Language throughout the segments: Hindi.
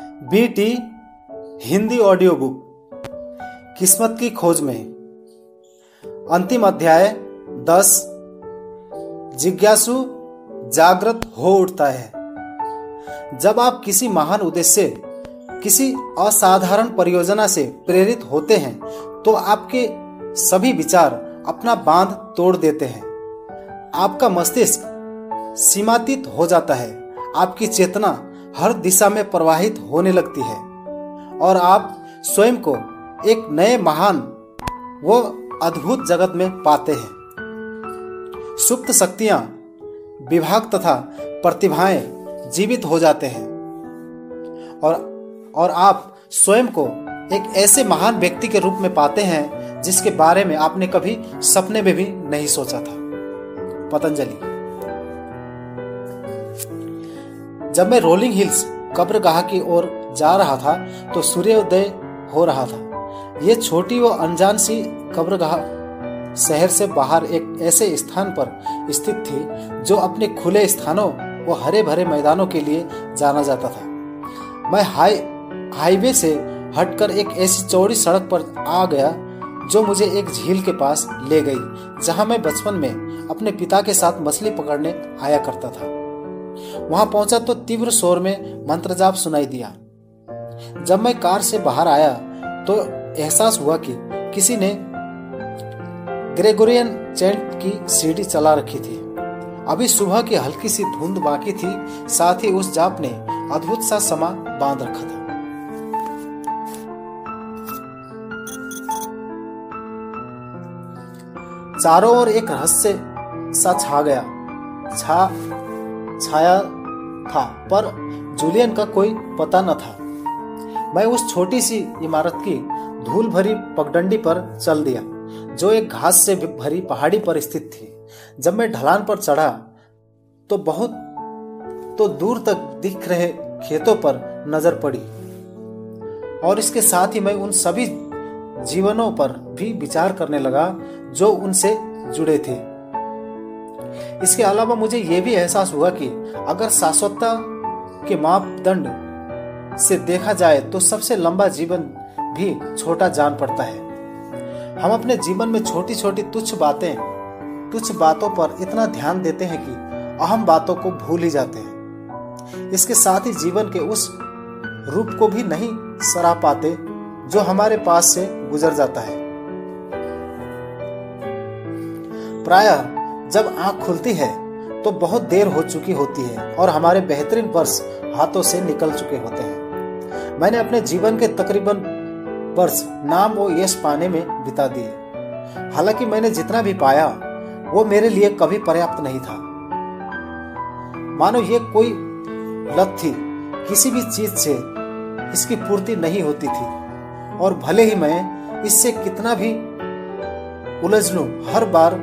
बीटी, हिंदी ऑडियो बुक किस्मत की खोज में। अंतिम अध्याय दस। जिज्ञासु जागृत हो उठता है। जब आप किसी महान उद्देश्य, किसी असाधारण परियोजना से प्रेरित होते हैं तो आपके सभी विचार अपना बाँध तोड़ देते हैं। आपका मस्तिष्क सीमातीत हो जाता है। आपकी चेतना हर दिशा में प्रवाहित होने लगती है। और आप स्वयं को एक नए महान, वो अद्भुत जगत में पाते हैं। सुप्त शक्तियाँ, विभाग तथा प्रतिभाएँ जीवित हो जाते हैं। और और आप स्वयं को एक ऐसे महान व्यक्ति के रूप में पाते हैं, जिसके बारे में आपने कभी सपने में भी नहीं सोचा था। पतंजलि। जब मैं रोलिंग हिल्स कब्रगाह की ओर जा रहा था तो सूर्योदय हो रहा था। ये छोटी व अनजान सी कब्रगाह शहर से बाहर एक ऐसे स्थान पर स्थित थी, जो अपने खुले स्थानों व हरे भरे मैदानों के लिए जाना जाता था। मैं हाई, हाईवे से हटकर एक ऐसी चौड़ी सड़क पर आ गया, जो मुझे एक झील के पास ले गई, जहाँ मैं बचपन में अपने पिता के साथ मछली पकड़ने आया करता था। वहाँ पहुँचा तो तीव्र शोर में मंत्र जाप सुनाई दिया। जब मैं कार से बाहर आया तो एहसास हुआ कि किसी ने ग्रेगोरियन चैंट की सीढ़ी चला रखी थी। अभी सुबह की हल्की सी धुंध बाकी थी, साथ ही उस जाप ने अद्भुत सा समा बाँध रखा था। चारों ओर एक रहस्य सा छा गया, छा छाया था, पर जूलियन का कोई पता न था। मैं उस छोटी सी इमारत की धूल भरी पगडंडी पर चल दिया, जो एक घास से भरी पहाड़ी पर स्थित थी। जब मैं ढलान पर चढ़ा तो बहुत तो दूर तक दिख रहे खेतों पर नज़र पड़ी। और इसके साथ ही मैं उन सभी जीवनों पर भी विचार करने लगा, जो उनसे जुड़े थे। इसके अलावा मुझे यह भी एहसास हुआ कि अगर शाश्वतता के मापदंड से देखा जाए तो सबसे लंबा जीवन भी छोटा जान पड़ता है। हम अपने जीवन में छोटी छोटी तुच्छ बातें, तुच्छ बातों पर इतना ध्यान देते हैं कि अहम बातों को भूल ही जाते हैं। इसके साथ ही जीवन के उस रूप को भी नहीं सराह पाते जो हमारे पास से गुजर जाता है। प्रायः जब आँख खुलती है तो बहुत देर हो चुकी होती है और हमारे बेहतरीन वर्ष हाथों से निकल चुके होते हैं। मैंने अपने जीवन के तकरीबन वर्ष नाम और यश पाने में बिता दिए। हालाँकि मैंने जितना भी पाया, वो मेरे लिए कभी पर्याप्त नहीं था। मानो ये कोई लत थी, किसी भी चीज़ से इसकी पूर्ति नहीं होती थी। और भले ही मैं इससे कितना भी उलझ लूँ, हर बार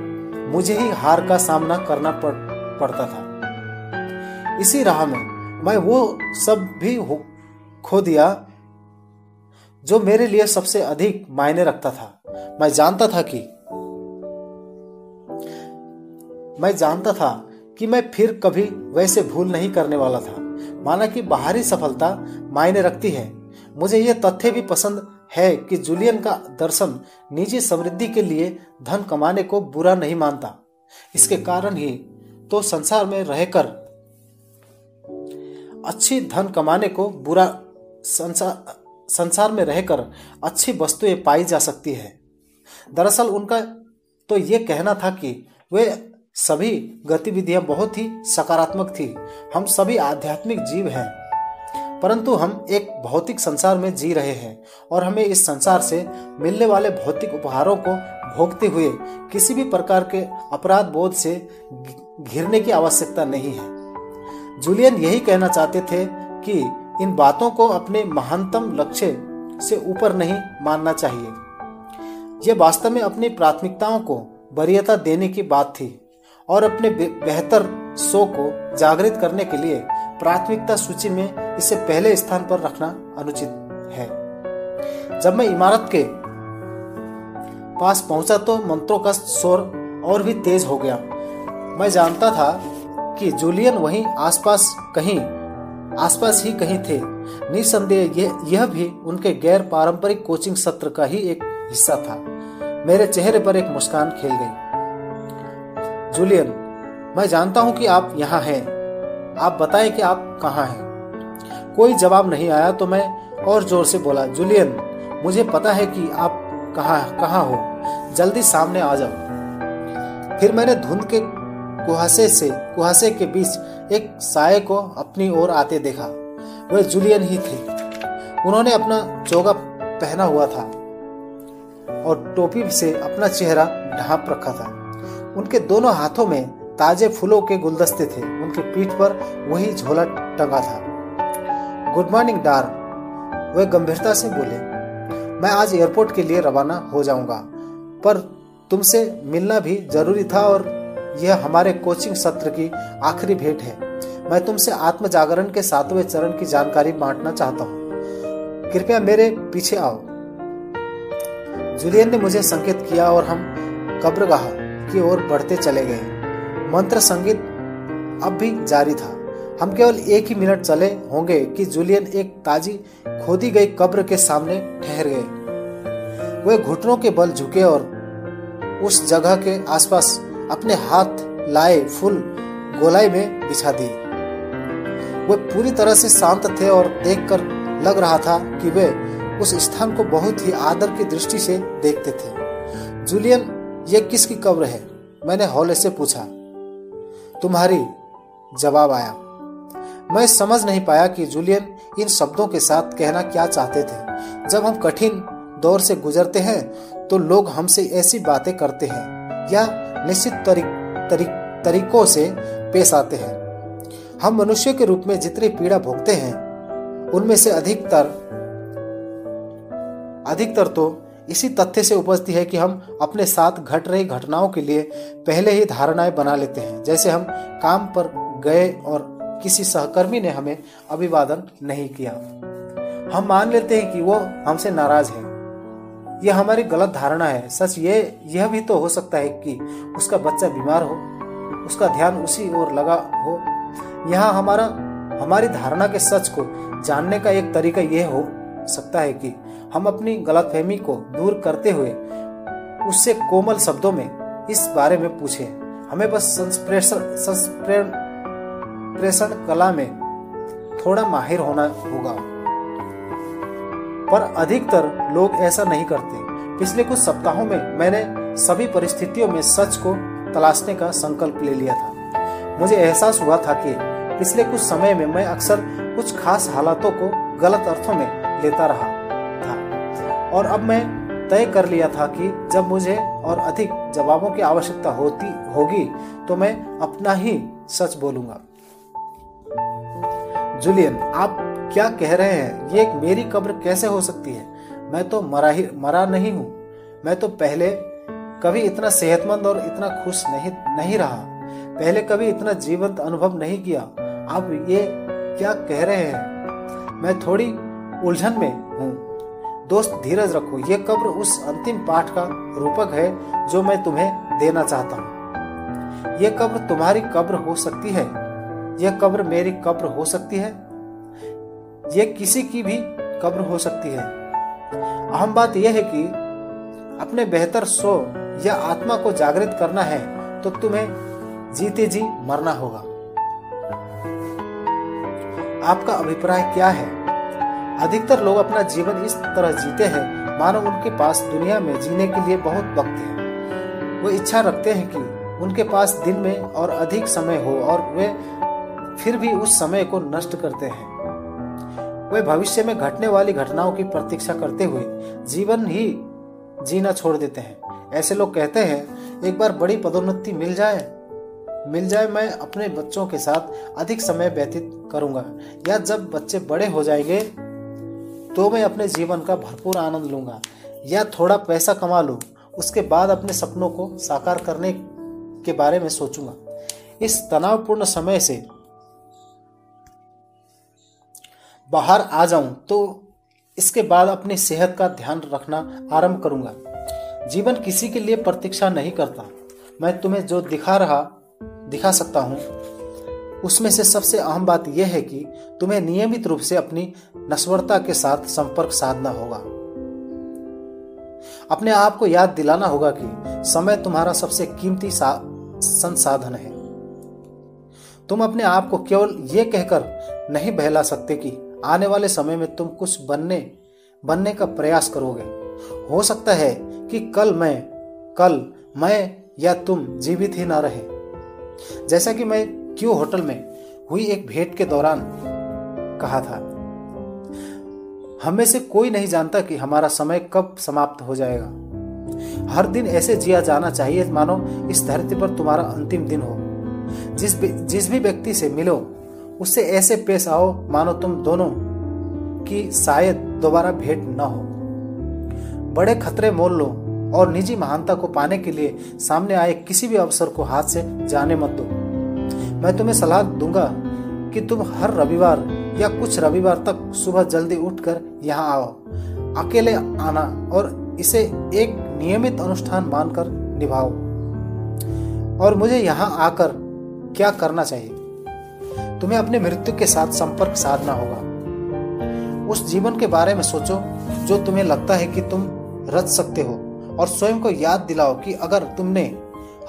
मुझे ही हार का सामना करना पड़, पड़ता था। इसी राह में मैं वो सब भी खो दिया जो मेरे लिए सबसे अधिक मायने रखता था। मैं जानता था कि मैं जानता था कि मैं फिर कभी वैसे भूल नहीं करने वाला था। माना कि बाहरी सफलता मायने रखती है। मुझे यह तथ्य भी पसंद है कि जूलियन का दर्शन निजी समृद्धि के लिए धन कमाने को बुरा नहीं मानता। इसके कारण ही तो संसार में रहकर अच्छी धन कमाने को बुरा संसार संसार में रहकर अच्छी वस्तुएँ पाई जा सकती है। दरअसल उनका तो ये कहना था कि वे सभी गतिविधियाँ बहुत ही सकारात्मक थी। हम सभी आध्यात्मिक जीव हैं। परंतु हम एक भौतिक संसार में जी रहे हैं और हमें इस संसार से मिलने वाले भौतिक उपहारों को भोगते हुए किसी भी प्रकार के अपराध बोध से घिरने की आवश्यकता नहीं है। जूलियन यही कहना चाहते थे कि इन बातों को अपने महानतम लक्ष्य से ऊपर नहीं मानना चाहिए। यह वास्तव में अपनी प्राथमिकताओं को वरीयता देने की बात थी और अपने बेहतर सो को जागृत करने के लिए प्राथमिकता सूची में इसे पहले स्थान पर रखना अनुचित है। जब मैं इमारत के पास पहुँचा तो मंत्रों का शोर और भी तेज हो गया। मैं जानता था कि जूलियन वहीं आसपास कहीं आसपास ही कहीं थे। निसंदेह यह, भी उनके गैर पारंपरिक कोचिंग सत्र का ही एक हिस्सा था। मेरे चेहरे पर एक मुस्कान खेल गई। जूलियन मैं जानता हूँ कि आप यहाँ हैं। आप बताएँ कि आप कहाँ हैं? कोई जवाब नहीं आया तो मैं और ज़ोर से बोला, जूलियन, मुझे पता है कि आप कहाँ कहाँ हो। जल्दी सामने आ जाओ। फिर मैंने धुंध के कुहासे से, कुहासे के बीच एक साय को अपनी ओर आते देखा। वह जूलियन ही थे। उन्होंने अपना चोगा पहना हुआ था और टोपी से अपना चेहरा ढांप रखा था। उनके दोनों हाथों में ताजे फूलों के गुलदस्ते थे। उनके पीठ पर वही झोला टंगा था। गुड मॉर्निंग डार वे गंभीरता से बोले। मैं आज एयरपोर्ट के लिए रवाना हो जाऊँगा, पर तुमसे मिलना भी ज़रूरी था और यह हमारे कोचिंग सत्र की आखिरी भेंट है। मैं तुमसे आत्म जागरण के सातवें चरण की जानकारी बांटना चाहता हूँ। कृपया मेरे पीछे आओ। जूलियन ने मुझे संकेत किया और हम कब्रगाह की ओर बढ़ते चले गए। मंत्र संगीत अब भी जारी था। हम केवल एक ही मिनट चले होंगे कि जूलियन एक ताजी, खोदी गई कब्र के सामने ठहर गए। वे घुटनों के बल झुके और उस जगह के आसपास अपने हाथ लाए फूल गोलाई में बिछा दी वे पूरी तरह से शांत थे और देखकर लग रहा था कि वे उस स्थान को बहुत ही आदर की दृष्टि से देखते थे। जूलियन, ये किसकी कब्र है? मैंने हौले से पूछा। तुम्हारी जवाब आया। मैं समझ नहीं पाया कि जूलियन इन शब्दों के साथ कहना क्या चाहते थे। जब हम कठिन दौर से गुजरते हैं तो लोग हमसे ऐसी बातें करते हैं या निश्चित तरीक, तरीक, तरीकों से पेश आते हैं। हम मनुष्य के रूप में जितनी पीड़ा भोगते हैं उनमें से अधिकतर अधिकतर तो इसी तथ्य से उपजती है कि हम अपने साथ घट रही घटनाओं के लिए पहले ही धारणाएँ बना लेते हैं। जैसे हम काम पर गए और किसी सहकर्मी ने हमें अभिवादन नहीं किया। हम मान लेते हैं कि वो हमसे नाराज़ है। यह हमारी गलत धारणा है। सच ये, यह भी तो हो सकता है कि उसका बच्चा बीमार हो, उसका ध्यान उसी ओर लगा हो। यहाँ हमारा, हमारी धारणा के सच को जानने का एक तरीका यह हो सकता है कि हम अपनी गलतफहमी को दूर करते हुए उससे कोमल शब्दों में इस बारे में पूछें। हमें बस संस्प्रेषण संस्प्रेषण कला में थोड़ा माहिर होना होगा। पर अधिकतर लोग ऐसा नहीं करते। पिछले कुछ सप्ताहों में मैंने सभी परिस्थितियों में सच को तलाशने का संकल्प ले लिया था। मुझे एहसास हुआ था कि पिछले कुछ समय में मैं अक्सर कुछ खास हालातों को गलत अर्थों में लेता रहा। और अब मैं तय कर लिया था कि जब मुझे और अधिक जवाबों की आवश्यकता होती, होगी तो मैं अपना ही सच बोलूँगा। जूलियन, आप क्या कह रहे हैं? ये एक मेरी कब्र कैसे हो सकती है? मैं तो मरा ही, मरा नहीं हूँ। मैं तो पहले कभी इतना सेहतमंद और इतना खुश नहीं नहीं रहा। पहले कभी इतना जीवंत अनुभव नहीं किया। आप ये क्या कह रहे हैं? मैं थोड़ी उलझन में हूँ। दोस्त धीरज रखो, ये कब्र उस अंतिम पाठ का रूपक है जो मैं तुम्हें देना चाहता हूँ। ये कब्र तुम्हारी कब्र हो सकती है यह कब्र मेरी कब्र हो सकती है, ये किसी की भी कब्र हो सकती है। अहम बात यह है कि अपने बेहतर सो या आत्मा को जागृत करना है तो तुम्हें जीते जी मरना होगा। आपका अभिप्राय क्या है? अधिकतर लोग अपना जीवन इस तरह जीते हैं, मानो उनके पास दुनिया में जीने के लिए बहुत वक्त है। वो इच्छा रखते हैं कि उनके पास दिन में और अधिक समय हो और वे फिर भी उस समय को नष्ट करते हैं। वे भविष्य में घटने वाली घटनाओं की प्रतीक्षा करते हुए जीवन ही जीना छोड़ देते हैं। ऐसे लोग कहते हैं, एक बार बड़ी पदोन्नति मिल जाए मिल जाए, मैं अपने बच्चों के साथ अधिक समय व्यतीत करूँगा। या जब बच्चे बड़े हो जाएँगे तो मैं अपने जीवन का भरपूर आनंद लूँगा। या थोड़ा पैसा कमा लूँ, उसके बाद अपने सपनों को साकार करने के बारे में सोचूँगा। इस तनावपूर्ण समय से बाहर आ जाऊँ तो इसके बाद अपनी सेहत का ध्यान रखना आरंभ करूँगा। जीवन किसी के लिए प्रतीक्षा नहीं करता। मैं तुम्हें जो दिखा रहा, दिखा सकता हूँ, उसमें से सबसे अहम बात यह है कि तुम्हें नियमित रूप से अपनी नश्वरता के साथ संपर्क साधना होगा। अपने आप को याद दिलाना होगा कि समय तुम्हारा सबसे कीमती संसाधन है। तुम अपने आप को केवल यह कहकर नहीं बहला सकते कि आने वाले समय में तुम कुछ बनने बनने का प्रयास करोगे। हो सकता है कि कल मैं कल मैं या तुम जीवित ही ना रहे। जैसा कि मैं क्यों होटल में हुई एक भेंट के दौरान कहा था हमें से कोई नहीं जानता कि हमारा समय कब समाप्त हो जाएगा। हर दिन ऐसे जिया जाना चाहिए, मानो इस धरती पर तुम्हारा अंतिम दिन हो। जिस भी जिस भी व्यक्ति से मिलो, उससे ऐसे पेश आओ, मानो तुम दोनों, की शायद दोबारा भेंट न हो। बड़े खतरे मोल लो और निजी महानता को पाने के लिए सामने आए किसी भी अवसर को हाथ से जाने मत दो। मैं तुम्हें सलाह दूँगा कि तुम हर रविवार या कुछ रविवार तक सुबह जल्दी उठकर यहाँ आओ। अकेले आना और इसे एक नियमित अनुष्ठान मानकर निभाओ। और मुझे यहाँ आकर क्या करना चाहिए? तुम्हें अपने मृत्यु के साथ संपर्क साधना होगा। उस जीवन के बारे में सोचो, जो तुम्हें लगता है कि तुम रच सकते हो और स्वयं को याद दिलाओ कि अगर तुमने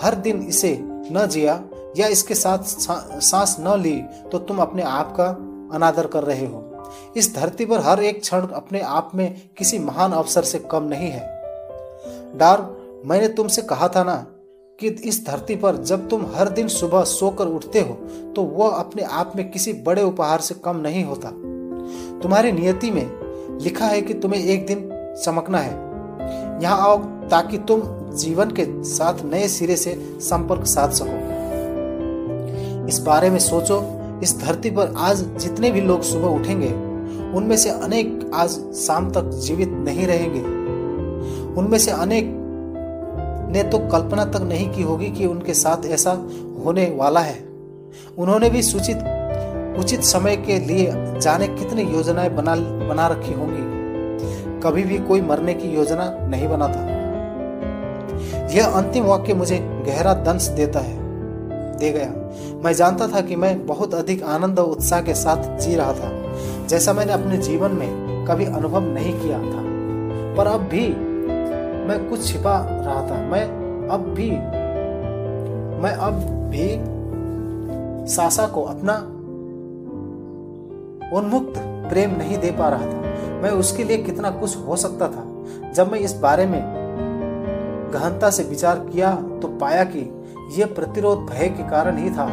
हर दिन इसे न जिया या इसके साथ सांस न ली तो तुम अपने आप का अनादर कर रहे हो। इस धरती पर हर एक क्षण अपने आप में किसी महान अवसर से कम नहीं है। डार, मैंने तुमसे कहा था ना कि इस धरती पर जब तुम हर दिन सुबह सोकर उठते हो तो वह अपने आप में किसी बड़े उपहार से कम नहीं होता। तुम्हारी नियति में लिखा है कि तुम्हें एक दिन चमकना है। यहाँ आओ ताकि तुम जीवन के साथ नए सिरे से संपर्क साध सको। इस बारे में सोचो इस धरती पर आज जितने भी लोग सुबह उठेंगे, उनमें से अनेक आज शाम तक जीवित नहीं रहेंगे। उनमें से अनेक ने तो कल्पना तक नहीं की होगी कि उनके साथ ऐसा होने वाला है। उन्होंने भी सूचित, उचित समय के लिए जाने कितनी योजनाएँ बना बना रखी होंगी। कभी भी कोई मरने की योजना नहीं बनाता यह अंतिम वाक्य मुझे गहरा दंश देता है। दे गया। मैं जानता था कि मैं बहुत अधिक आनंद और उत्साह के साथ जी रहा था, जैसा मैंने अपने जीवन में कभी अनुभव नहीं किया था। पर अब भी मैं कुछ छिपा रहा था। मैं अब भी, मैं अब भी सासा को अपना उन्मुक्त प्रेम नहीं दे पा रहा था। मैं उसके लिए कितना कुछ हो सकता था? जब मैं इस बारे में गहनता से विचार किया तो पाया कि यह प्रतिरोध भय के कारण ही था।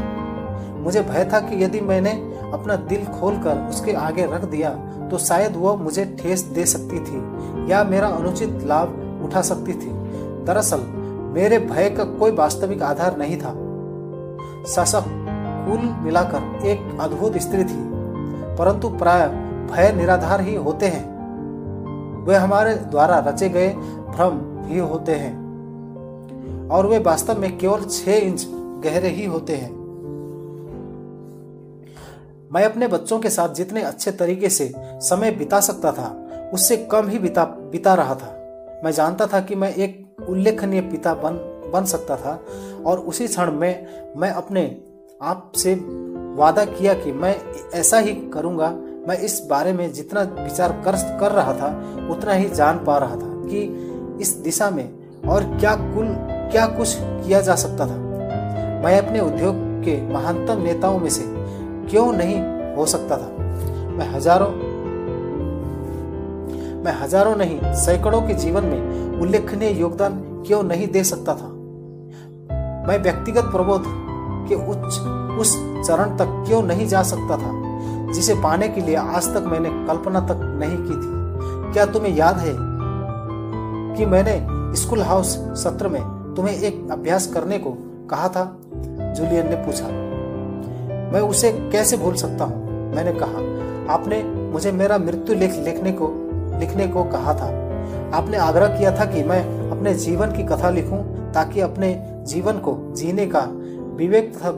मुझे भय था कि यदि मैंने अपना दिल खोलकर उसके आगे रख दिया तो शायद वह मुझे ठेस दे सकती थी या मेरा अनुचित लाभ उठा सकती थी। दरअसल, मेरे भय का कोई वास्तविक आधार नहीं था। शासक कुल मिलाकर एक अद्भुत स्त्री थी, परंतु प्राय भय निराधार ही होते हैं। वे हमारे द्वारा रचे गए भ्रम ही होते हैं। और वे वास्तव में केवल छह इंच गहरे ही होते हैं। मैं अपने बच्चों के साथ जितने अच्छे तरीके से समय बिता सकता था, उससे कम ही बिता बिता रहा था। मैं जानता था कि मैं एक उल्लेखनीय पिता बन बन सकता था और उसी क्षण में मैं अपने आप से वादा किया कि मैं ऐसा ही करूँगा, मैं इस बारे में जितना विचार कर कर रहा था, उतना ही जान पा रहा था कि इस दिशा में और क्या कुल क्या कुछ किया जा सकता था? मैं अपने उद्योग के महानतम नेताओं में से क्यों नहीं हो सकता था? मैं हज़ारों मैं हज़ारों नहीं, सैकड़ों के जीवन में उल्लेखनीय योगदान क्यों नहीं दे सकता था? मैं व्यक्तिगत प्रबोध के उच्च, उस चरण तक क्यों नहीं जा सकता था, जिसे पाने के लिए आज तक मैंने कल्पना तक नहीं की थी? क्या तुम्हें याद है कि मैंने स्कूल हाउस सत्र में तुम्हें एक अभ्यास करने को कहा था? जूलियन ने पूछा। मैं उसे कैसे भूल सकता हूँ? मैंने कहा, आपने मुझे मेरा मृत्यु लेख लिखने को लिखने को कहा था। आपने आग्रह किया था कि मैं अपने जीवन की कथा लिखूं ताकि अपने जीवन को जीने का विवेक तथा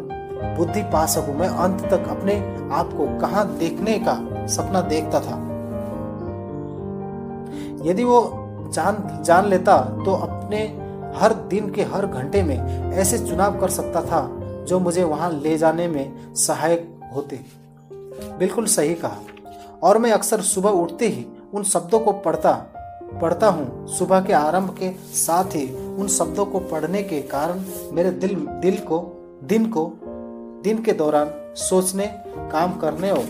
बुद्धि पा सकूँ। मैं अंत तक अपने आप को कहा देखने का सपना देखता था। यदि वो जान जान लेता तो अपने हर दिन के हर घंटे में ऐसे चुनाव कर सकता था जो मुझे वहाँ ले जाने में सहायक होते। बिल्कुल सही कहा। और मैं अक्सर सुबह उठते ही उन शब्दों को पढ़ता पढ़ता हूँ। सुबह के आरंभ के साथ ही उन शब्दों को पढ़ने के कारण मेरे दिल दिल को, दिन को, दिन के दौरान सोचने, काम करने और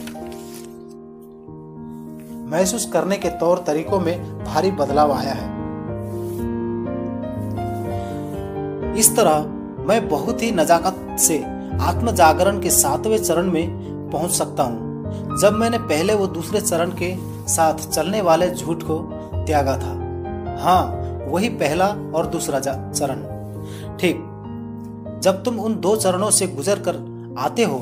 महसूस करने के तौर तरीकों में भारी बदलाव आया है। इस तरह मैं बहुत ही नजाकत से आत्म जागरण के सातवें चरण में पहुँच सकता हूँ। जब मैंने पहले वो दूसरे चरण के साथ चलने वाले झूठ को त्यागा था। हाँ वही पहला और दूसरा चरण। ठीक, जब तुम उन दो चरणों से गुजर कर आते हो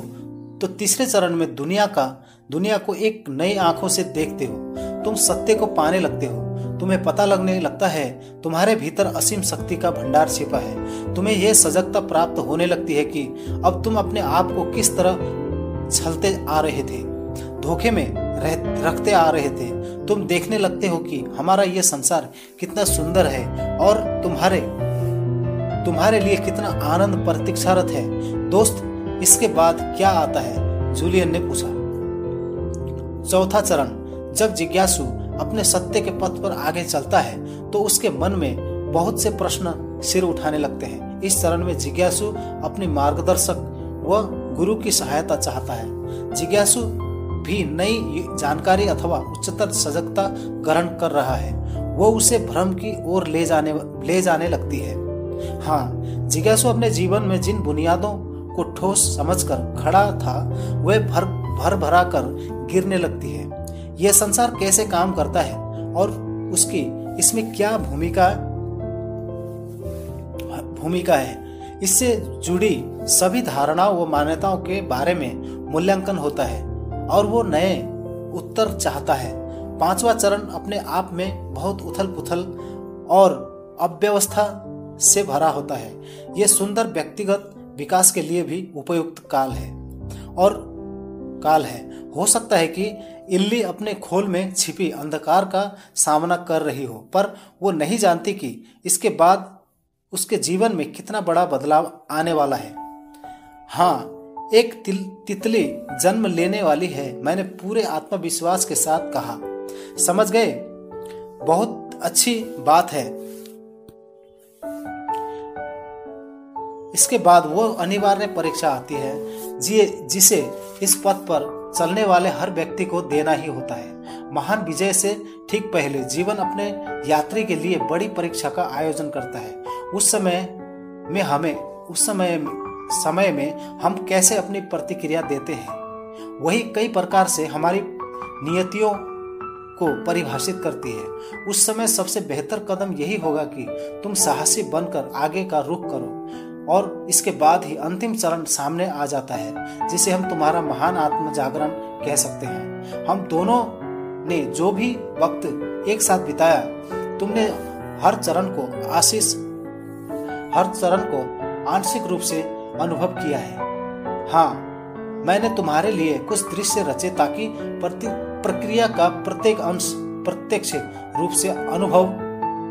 तो तीसरे चरण में दुनिया का, दुनिया को एक नई आँखों से देखते हो। तुम सत्य को पाने लगते हो। तुम्हें पता लगने लगता है तुम्हारे भीतर असीम शक्ति का भंडार छिपा है। तुम्हें यह सजगता प्राप्त होने लगती है कि अब तुम अपने आप को किस तरह छलते आ रहे थे धोखे में रह, रखते आ रहे थे। तुम देखने लगते हो कि हमारा यह संसार कितना सुंदर है और तुम्हारे तुम्हारे लिए कितना आनंद प्रतीक्षारत है। दोस्त इसके बाद क्या आता है? जूलियन ने पूछा। चौथा चरण जब जिज्ञासु अपने सत्य के पथ पर आगे चलता है तो उसके मन में बहुत से प्रश्न सिर उठाने लगते हैं। इस चरण में जिज्ञासु अपनी मार्गदर्शक व गुरु की सहायता चाहता है। जिज्ञासु भी नई जानकारी अथवा उच्चतर सजगता ग्रहण कर रहा है। वो उसे भ्रम की ओर ले जाने ले जाने लगती है। हाँ जिज्ञासु अपने जीवन में जिन बुनियादों को ठोस समझकर खड़ा था वह भर भर भरा कर गिरने लगती है। यह संसार कैसे काम करता है और उसकी इसमें क्या भूमिका भूमिका है, इससे जुड़ी सभी धारणाओं व मान्यताओं के बारे में मूल्यांकन होता है और वो नए उत्तर चाहता है। पांचवा चरण अपने आप में बहुत उथल पुथल और अव्यवस्था से भरा होता है। यह सुंदर व्यक्तिगत विकास के लिए भी उपयुक्त काल है और काल है। हो सकता है कि इल्ली अपने खोल में छिपी अंधकार का सामना कर रही हो, पर वो नहीं जानती कि इसके बाद उसके जीवन में कितना बड़ा बदलाव आने वाला है। हाँ एक तितली जन्म लेने वाली है, मैंने पूरे आत्मविश्वास के साथ कहा। समझ गए? बहुत अच्छी बात है। इसके बाद वो अनिवार्य परीक्षा आती है जिसे इस पद पर चलने वाले हर व्यक्ति को देना ही होता है। महान विजय से ठीक पहले जीवन अपने यात्री के लिए बड़ी परीक्षा का आयोजन करता है। उस समय में हमें, उस समय समय में हम कैसे अपनी प्रतिक्रिया देते हैं? वही कई प्रकार से हमारी नियतियों को परिभाषित करती है। उस समय सबसे बेहतर कदम यही होगा कि तुम साहसी बनकर आगे का रुख करो। और इसके बाद ही अंतिम चरण सामने आ जाता है, जिसे हम तुम्हारा महान आत्म जागरण कह सकते हैं। हम दोनों ने जो भी वक्त एक साथ बिताया, तुमने हर चरण को आशीष, हर चरण को आंशिक रूप से अनुभव किया है। हाँ मैंने तुम्हारे लिए कुछ दृश्य रचे ताकि प्रक्रिया का प्रत्येक अंश प्रत्यक्ष रूप से अनुभव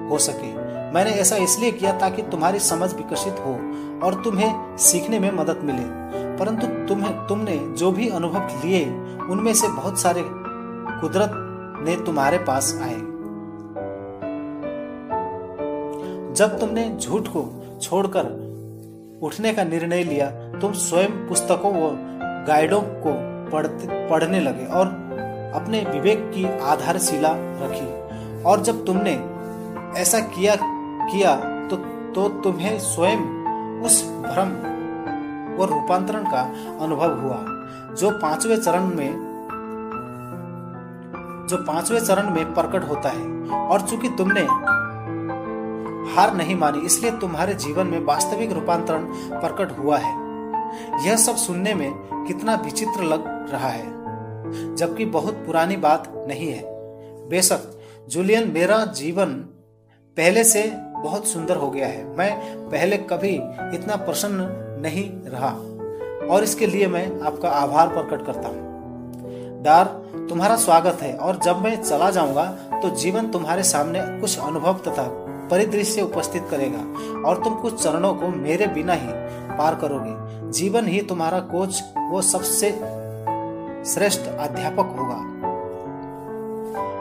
हो सके। मैंने ऐसा इसलिए किया ताकि तुम्हारी समझ विकसित हो और तुम्हें सीखने में मदद मिले। परंतु तुम्हें, तुमने जो भी अनुभव लिए, उनमें से बहुत सारे कुदरत ने तुम्हारे पास आए। जब तुमने झूठ को छोड़कर उठने का निर्णय लिया, तुम स्वयं पुस्तकों व गाइडों को पढ़ते पढ़ने लगे और अपने विवेक की आधारशिला रखी। और जब तुमने ऐसा किया किया तो तो तुम्हें स्वयं उस भ्रम व रूपांतरण का अनुभव हुआ, जो पाँचवें चरण में, जो पाँचवें चरण में प्रकट होता है। और चूँकि तुमने हार नहीं मानी, इसलिए तुम्हारे जीवन में वास्तविक रूपांतरण प्रकट हुआ है। यह सब सुनने में कितना विचित्र लग रहा है, जबकि बहुत पुरानी बात नहीं है। बेशक, जूलियन, मेरा जीवन पहले से बहुत सुंदर हो गया है। मैं पहले कभी इतना प्रसन्न नहीं रहा। और इसके लिए मैं आपका आभार प्रकट करता हूँ। दार, तुम्हारा स्वागत है। और जब मैं चला जाऊँगा तो जीवन तुम्हारे सामने कुछ अनुभव तथा परिदृश्य उपस्थित करेगा। और तुम कुछ चरणों को मेरे बिना ही पार करोगे। जीवन ही तुम्हारा कोच, वो सबसे श्रेष्ठ अध्यापक होगा।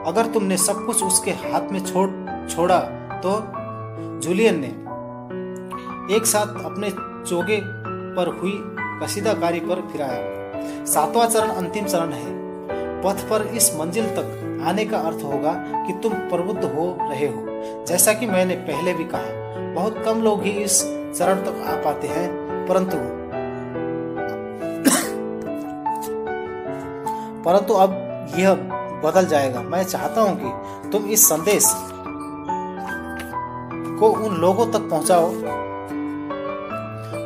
अगर तुमने सब कुछ उसके हाथ में छोड़, छोड़ा तो जूलियन ने एक साथ अपने चोगे पर हुई कशीदाकारी पर फिराया। सातवां चरण अंतिम चरण है। पथ पर इस मंजिल तक आने का अर्थ होगा कि तुम प्रबुद्ध हो रहे हो। जैसा कि मैंने पहले भी कहा, बहुत कम लोग ही इस चरण तक आ पाते हैं, परंतु परंतु अब यह बदल जाएगा। मैं चाहता हूँ कि तुम इस संदेश को उन लोगों तक पहुंचाओ,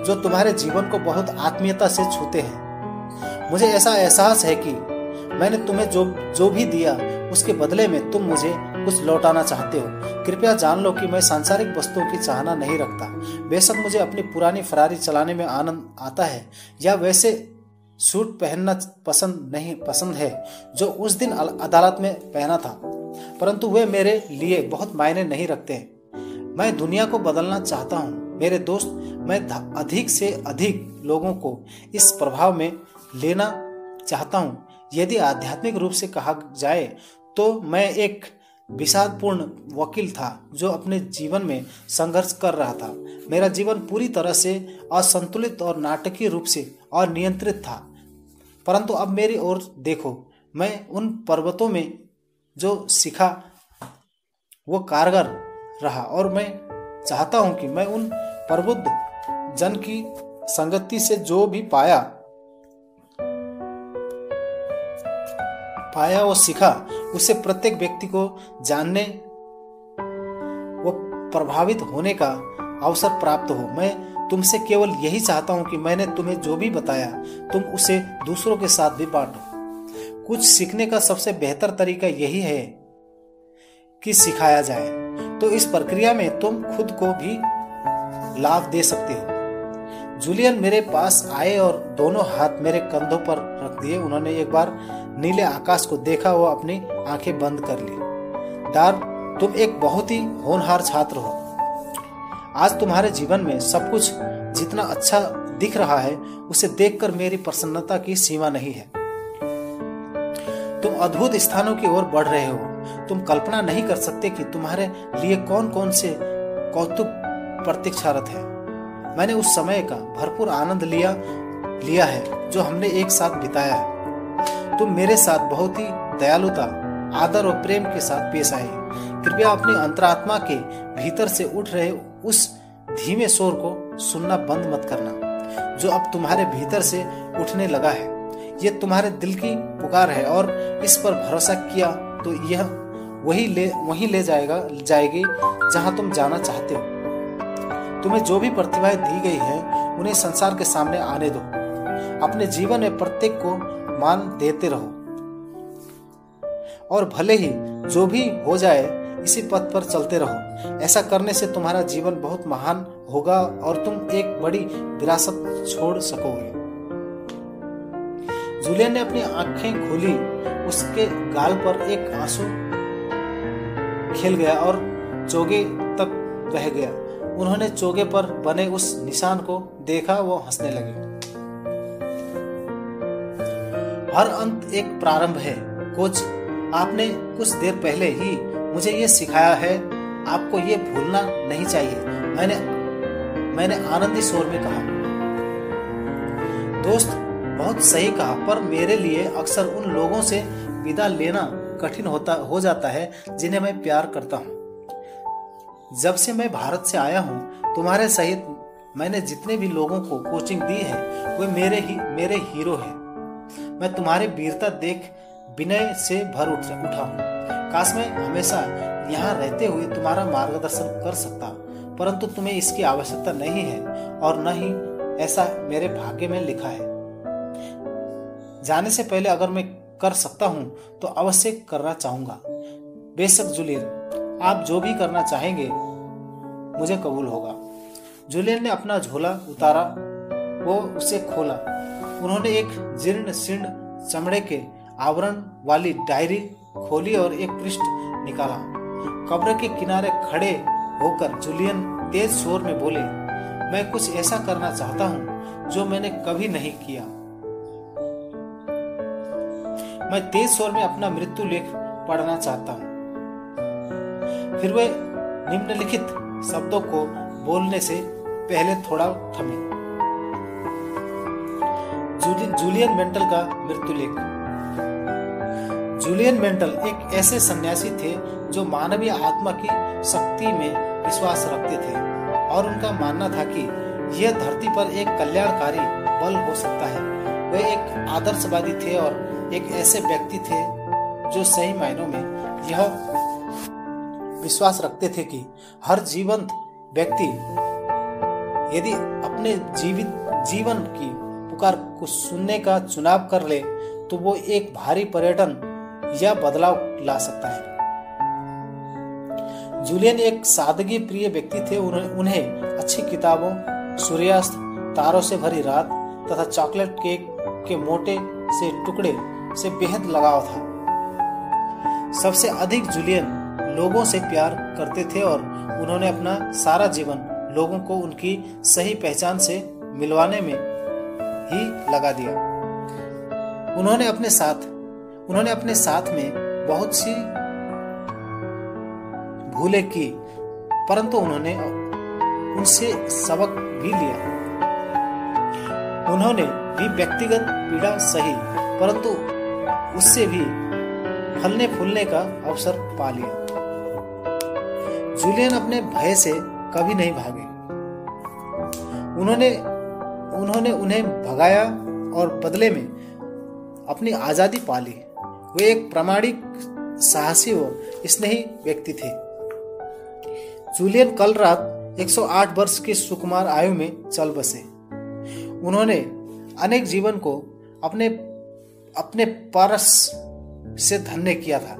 जो तुम्हारे जीवन को बहुत आत्मीयता से छूते हैं। मुझे ऐसा एहसास है कि मैंने तुम्हें जो जो भी दिया, उसके बदले में तुम मुझे कुछ लौटाना चाहते हो। कृपया जान लो कि मैं सांसारिक वस्तुओं की चाहना नहीं रखता। बेशक मुझे अपनी पुरानी फरारी चलाने में आनंद आता है, या वैसे सूट पहनना पसंद नहीं, पसंद है, जो उस दिन अदालत में पहना था। परंतु वे मेरे लिए बहुत मायने नहीं रखते मैं दुनिया को बदलना चाहता हूँ। मेरे दोस्त, मैं अधिक से अधिक लोगों को इस प्रभाव में लेना चाहता हूँ। यदि आध्यात्मिक रूप से कहा जाए तो मैं एक विषादपूर्ण वकील था जो अपने जीवन में संघर्ष कर रहा था। मेरा जीवन पूरी तरह से असंतुलित और नाटकीय रूप से अनियंत्रित था। परंतु अब मेरी ओर देखो, मैं उन पर्वतों में जो सीखा, वो कारगर रहा और मैं चाहता हूँ कि मैं उन प्रबुद्ध जन की संगति से जो भी पाया पाया और सीखा उससे प्रत्येक व्यक्ति को जानने व प्रभावित होने का अवसर प्राप्त हो। मैं तुमसे केवल यही चाहता हूँ कि मैंने तुम्हें जो भी बताया, तुम उसे दूसरों के साथ भी बांटो। कुछ सीखने का सबसे बेहतर तरीका यही है कि सिखाया जाए। तो इस प्रक्रिया में तुम खुद को भी लाभ दे सकते हो। जूलियन मेरे पास आए और दोनों हाथ मेरे कंधों पर रख दिए। उन्होंने एक बार नीले आकाश को देखा वो अपनी आँखें बंद कर ली। डार तुम एक बहुत ही होनहार छात्र हो। आज तुम्हारे जीवन में सब कुछ जितना अच्छा दिख रहा है, उसे देखकर मेरी प्रसन्नता की सीमा नहीं है। तुम अद्भुत स्थानों की ओर बढ़ रहे हो। तुम कल्पना नहीं कर सकते कि तुम्हारे लिए कौन कौन से कौतुक प्रतीक्षारत है। मैंने उस समय का भरपूर आनंद लिया लिया है, जो हमने एक साथ बिताया है। तुम मेरे साथ बहुत ही दयालुता, आदर और प्रेम के साथ पेश आए। कृपया अपनी अंतरात्मा के भीतर से उठ रहे उस धीमे शोर को सुनना बंद मत करना, जो अब तुम्हारे भीतर से उठने लगा है। ये तुम्हारे दिल की पुकार है और इस पर भरोसा किया तो यह वही ले वही ले जाएगा, जाएगी जहाँ तुम जाना चाहते हो। तुम्हें जो भी प्रतिभाएँ दी गई है, उन्हें संसार के सामने आने दो। अपने जीवन में प्रत्येक को मान देते रहो। और भले ही जो भी हो जाए, इसी पथ पर चलते रहो। ऐसा करने से तुम्हारा जीवन बहुत महान होगा और तुम एक बड़ी विरासत छोड़ सकोगे। जूलियन ने अपनी आँखें खोली, उसके गाल पर एक आँसू खेल गया और चोगे तक रह गया। उन्होंने चोगे पर बने उस निशान को देखा, वो हंसने लगे। हर अंत एक प्रारंभ है। कोच, आपने कुछ देर पहले ही मुझे ये सिखाया है। आपको ये भूलना नहीं चाहिए। मैंने मैंने आनंदी स्वर में कहा। दोस्त, बहुत सही कहा, पर मेरे लिए अक्सर उन लोगों से विदा लेना कठिन होता, हो जाता है, जिन्हें मैं प्यार करता हूँ। जब से मैं भारत से आया हूँ, तुम्हारे सहित मैंने जितने भी लोगों को कोचिंग दी है, वे मेरे ही, मेरे हीरो हैं। मैं तुम्हारी वीरता देख, विनय से भर उठ, उठा हूँ। काश मैं हमेशा यहाँ रहते हुए तुम्हारा मार्गदर्शन कर सकता, परंतु तुम्हें इसकी आवश्यकता नहीं है, और न ही ऐसा मेरे भाग्य में लिखा है। जाने से पहले अगर मैं कर सकता हूँ तो अवश्य करना चाहूँगा। बेशक जुलियन आप जो भी करना चाहेंगे, मुझे कबूल होगा। जूलियन ने अपना झोला उतारा, वो उसे खोला। उन्होंने एक जीर्ण शीर्ण चमड़े के आवरण वाली डायरी खोली और एक पृष्ठ निकाला। कब्र के किनारे खड़े होकर जूलियन तेज शोर में बोले, मैं कुछ ऐसा करना चाहता हूँ, जो मैंने कभी नहीं किया। मैं तेज स्वर में अपना मृत्यु लेख पढ़ना चाहता हूँ। फिर वे निम्नलिखित शब्दों को बोलने से पहले थोड़ा थमे। जूलियन मेंटल का मृत्यु लेख। जूलियन मेंटल एक ऐसे सन्यासी थे जो मानवीय आत्मा की शक्ति में विश्वास रखते थे और उनका मानना था कि यह धरती पर एक कल्याणकारी बल हो सकता है। वे एक आदर्शवादी थे और एक ऐसे व्यक्ति थे जो सही मायनों में यह विश्वास रखते थे कि हर जीवंत व्यक्ति यदि अपने जीवित जीवन की पुकार को सुनने का चुनाव कर ले तो वो एक भारी पर्यटन या बदलाव ला सकता है। जूलियन एक सादगी प्रिय व्यक्ति थे। उन्हें अच्छी किताबों, सूर्यास्त, तारों से भरी रात तथा चॉकलेट केक के मोटे से टुकड़े से बेहद लगाव था। सबसे अधिक जूलियन लोगों से प्यार करते थे और उन्होंने अपना सारा जीवन लोगों को उनकी सही पहचान से मिलवाने में ही लगा दिया। उन्होंने अपने साथ, उन्होंने अपने साथ में बहुत सी भूले की, परंतु उन्होंने उनसे सबक भी लिया। उन्होंने भी व्यक्तिगत पीड़ा सही, परंतु उससे भी फलने फूलने का अवसर पा लिया। जूलियन अपने भय से कभी नहीं भागे। उन्होंने उन्होंने उन्हें भगाया और बदले में अपनी आज़ादी पाली वे एक प्रामाणिक साहसी और स्नेही व्यक्ति थे। जूलियन कल रात 108 वर्ष की सुकुमार आयु में चल बसे। उन्होंने अनेक जीवन को अपने अपने परस से धन्य किया था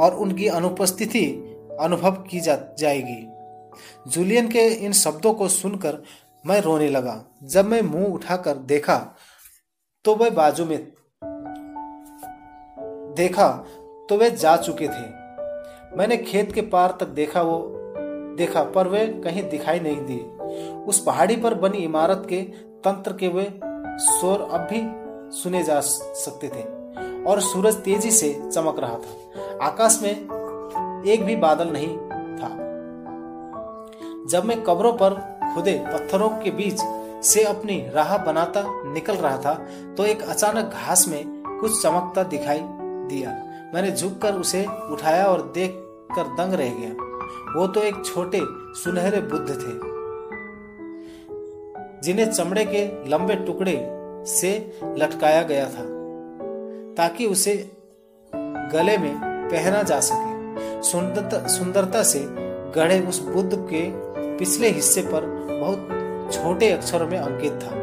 और उनकी अनुपस्थिति अनुभव की जा, जाएगी। जूलियन के इन शब्दों को सुनकर मैं रोने लगा। जब मैं मुँह उठाकर देखा तो वह बाजू में देखा तो वे जा चुके थे। मैंने खेत के पार तक देखा वो, देखा, पर वे कहीं दिखाई नहीं दिए। उस पहाड़ी पर बनी इमारत के तंत्र के वे शोर अब भी सुने जा सकते थे। और सूरज तेज़ी से चमक रहा था। आकाश में एक भी बादल नहीं था। जब मैं कब्रों पर खुदे पत्थरों के बीच से अपनी राह बनाता निकल रहा था तो एक अचानक घास में कुछ चमकता दिखाई दिया। मैंने झुककर उसे उठाया और देख कर दंग रह गया। वो तो एक छोटे सुनहरे बुद्ध थे, जिन्हें चमड़े के लंबे टुकड़े से लटकाया गया था, ताकि उसे गले में पहना जा सके। सुंदरता सुंदरता से गढ़े उस बुद्ध के पिछले हिस्से पर बहुत छोटे अक्षरों में अंकित था।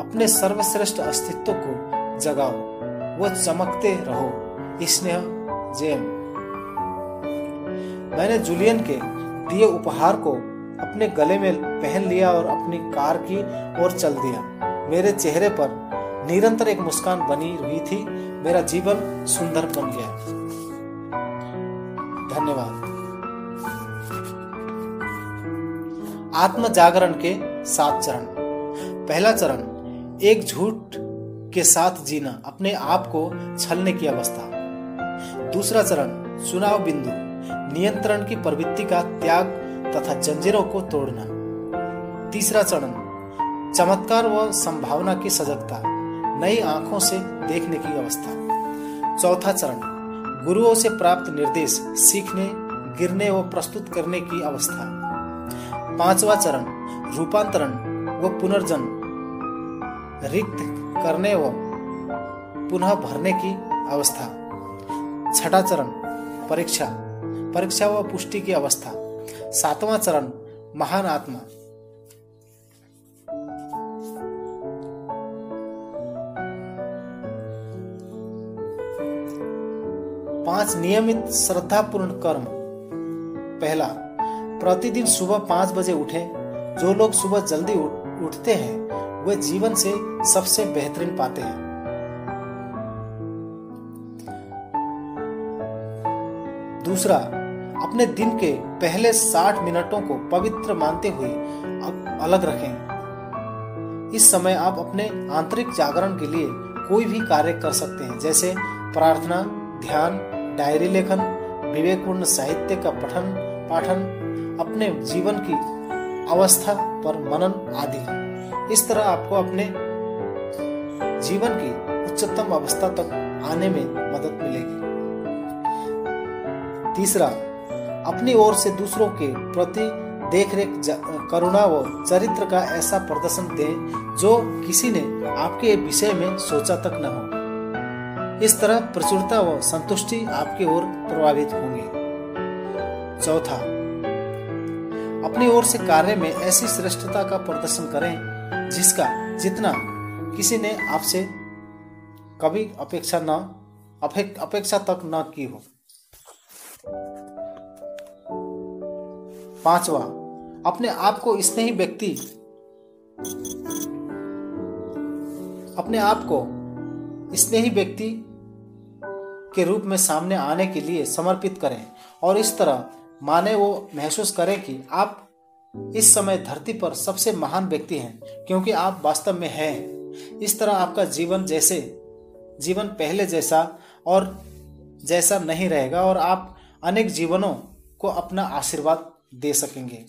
अपने सर्वश्रेष्ठ अस्तित्व को जगाओ, वो चमकते रहो, स्नेह जैम मैंने जूलियन के दिए उपहार को अपने गले में पहन लिया और अपनी कार की ओर चल दिया। मेरे चेहरे पर निरंतर एक मुस्कान बनी हुई थी। मेरा जीवन सुंदर बन गया। धन्यवाद। आत्म जागरण के सात चरण। पहला चरण, एक झूठ के साथ जीना, अपने आप को छलने की अवस्था। दूसरा चरण, चुनाव बिंदु, नियंत्रण की प्रवृत्ति का त्याग तथा जंजीरों को तोड़ना। तीसरा चरण चमत्कार व संभावना की सजगता, नई आँखों से देखने की अवस्था। चौथा चरण, गुरुओं से प्राप्त निर्देश, सीखने, गिरने व प्रस्तुत करने की अवस्था। पांचवा चरण, रूपांतरण व पुनर्जन्म रिक्त करने व पुनः भरने की अवस्था। छठा चरण, परीक्षा परीक्षा व पुष्टि की अवस्था। सातवां चरण, महान आत्मा। पाँच नियमित श्रद्धापूर्ण कर्म। पहला, प्रतिदिन सुबह पाँच बजे उठे। जो लोग सुबह जल्दी उठते हैं, वे जीवन से सबसे बेहतरीन पाते हैं। दूसरा, अपने दिन के पहले 60 मिनटों को पवित्र मानते हुए अलग रखें। इस समय आप अपने आंतरिक जागरण के लिए कोई भी कार्य कर सकते हैं, जैसे प्रार्थना, ध्यान डायरी लेखन, विवेकपूर्ण साहित्य का पठन, पाठन, अपने जीवन की अवस्था पर मनन आदि। इस तरह आपको अपने जीवन की उच्चतम अवस्था तक आने में मदद मिलेगी। तीसरा, अपनी ओर से दूसरों के प्रति देखरेख करुणा व चरित्र का ऐसा प्रदर्शन दें जो किसी ने आपके विषय में सोचा तक न हो। इस तरह प्रचुरता व संतुष्टि आपकी ओर प्रभावित होंगी। चौथा, अपनी ओर से कार्य में ऐसी श्रेष्ठता का प्रदर्शन करें, जिसका जितना किसी ने आपसे कभी अपेक्षा न अपेक्षा तक न की हो। पांचवा, अपने आप को स्नेही व्यक्ति, अपने आप को स्नेही व्यक्ति के रूप में सामने आने के लिए समर्पित करें और इस तरह माने वो महसूस करें कि आप इस समय धरती पर सबसे महान व्यक्ति हैं, क्योंकि आप वास्तव में हैं। इस तरह आपका जीवन जैसे, जीवन पहले जैसा और जैसा नहीं रहेगा और आप अनेक जीवनों को अपना आशीर्वाद दे सकेंगे।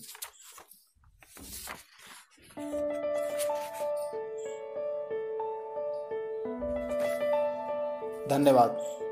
धन्यवाद।